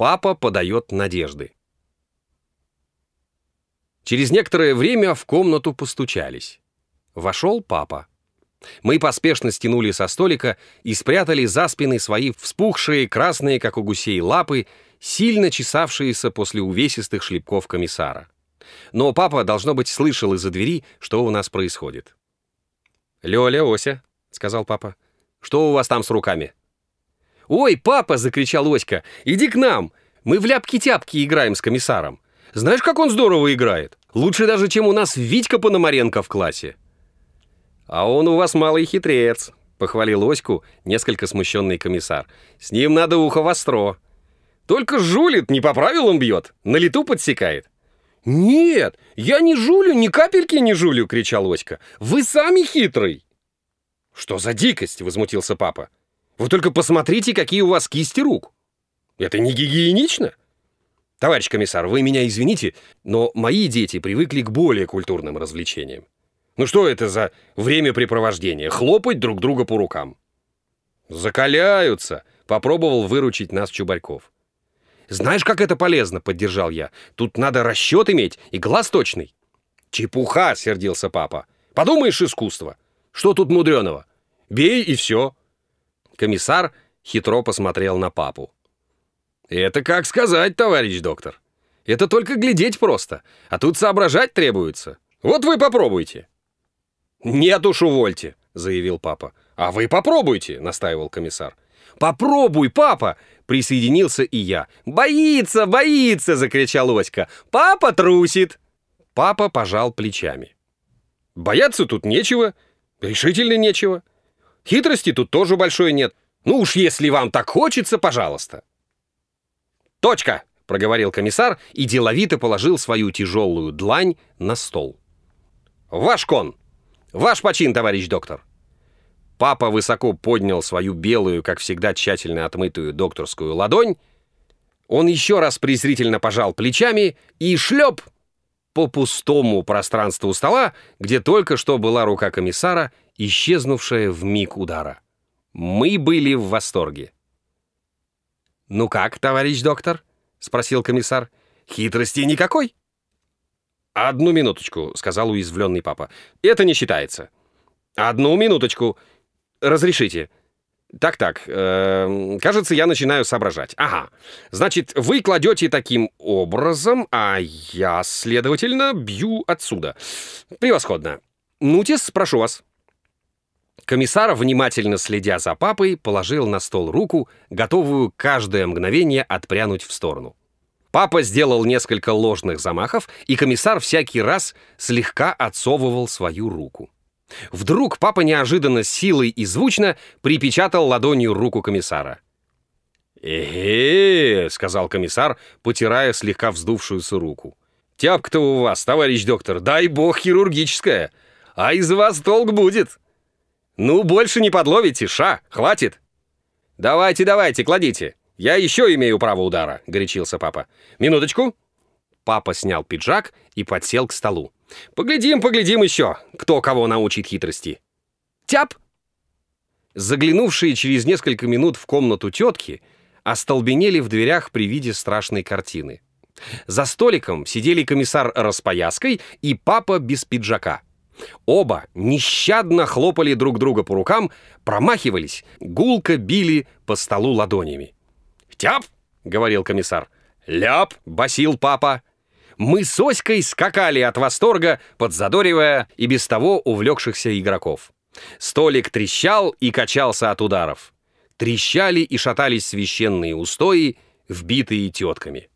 Папа подает надежды. Через некоторое время в комнату постучались. Вошел папа. Мы поспешно стянули со столика и спрятали за спины свои вспухшие, красные, как у гусей, лапы, сильно чесавшиеся после увесистых шлепков комиссара. Но папа, должно быть, слышал из-за двери, что у нас происходит. «Лёля, Ося», — сказал папа, — «что у вас там с руками?» «Ой, папа!» — закричал Оська. «Иди к нам! Мы в ляпки-тяпки играем с комиссаром. Знаешь, как он здорово играет? Лучше даже, чем у нас Витька Пономаренко в классе». «А он у вас малый хитрец», — похвалил Оську несколько смущенный комиссар. «С ним надо ухо востро. Только жулит, не по правилам бьет, на лету подсекает». «Нет, я не жулю, ни капельки не жулю!» — кричал Оська. «Вы сами хитрый!» «Что за дикость?» — возмутился папа. «Вы только посмотрите, какие у вас кисти рук! Это не гигиенично!» «Товарищ комиссар, вы меня извините, но мои дети привыкли к более культурным развлечениям. Ну что это за времяпрепровождение? Хлопать друг друга по рукам. Закаляются, попробовал выручить нас Чубарьков. Знаешь, как это полезно, поддержал я. Тут надо расчет иметь и глаз точный. Чепуха, сердился папа. Подумаешь, искусство. Что тут мудреного? Бей и все. Комиссар хитро посмотрел на папу. Это как сказать, товарищ доктор. Это только глядеть просто, а тут соображать требуется. Вот вы попробуйте. «Нет уж, увольте», — заявил папа. «А вы попробуйте», — настаивал комиссар. «Попробуй, папа!» — присоединился и я. «Боится, боится!» — закричал Оська. «Папа трусит!» Папа пожал плечами. «Бояться тут нечего, решительно нечего. Хитрости тут тоже большой нет. Ну уж если вам так хочется, пожалуйста». «Точка!» — проговорил комиссар и деловито положил свою тяжелую длань на стол. «Ваш кон!» «Ваш почин, товарищ доктор!» Папа высоко поднял свою белую, как всегда тщательно отмытую докторскую ладонь. Он еще раз презрительно пожал плечами и шлеп по пустому пространству стола, где только что была рука комиссара, исчезнувшая в миг удара. Мы были в восторге. «Ну как, товарищ доктор?» — спросил комиссар. «Хитрости никакой?» «Одну минуточку», — сказал уязвленный папа. «Это не считается». «Одну минуточку. Разрешите». «Так-так, э, кажется, я начинаю соображать. Ага. Значит, вы кладете таким образом, а я, следовательно, бью отсюда. Превосходно. Нутис, прошу вас». Комиссар, внимательно следя за папой, положил на стол руку, готовую каждое мгновение отпрянуть в сторону. Папа сделал несколько ложных замахов, и комиссар всякий раз слегка отсовывал свою руку. Вдруг папа неожиданно силой и звучно припечатал ладонью руку комиссара. «Эге!» — сказал комиссар, потирая слегка вздувшуюся руку. «Тяпка-то у вас, товарищ доктор, дай бог хирургическая, а из вас толк будет. Ну, больше не подловите, ша, хватит. Давайте, давайте, кладите». «Я еще имею право удара», — горячился папа. «Минуточку». Папа снял пиджак и подсел к столу. «Поглядим, поглядим еще, кто кого научит хитрости». «Тяп!» Заглянувшие через несколько минут в комнату тетки остолбенели в дверях при виде страшной картины. За столиком сидели комиссар распояской и папа без пиджака. Оба нещадно хлопали друг друга по рукам, промахивались, гулко били по столу ладонями. «Тяп!» — говорил комиссар. «Ляп!» — басил папа. Мы с Оськой скакали от восторга, подзадоривая и без того увлекшихся игроков. Столик трещал и качался от ударов. Трещали и шатались священные устои, вбитые тетками.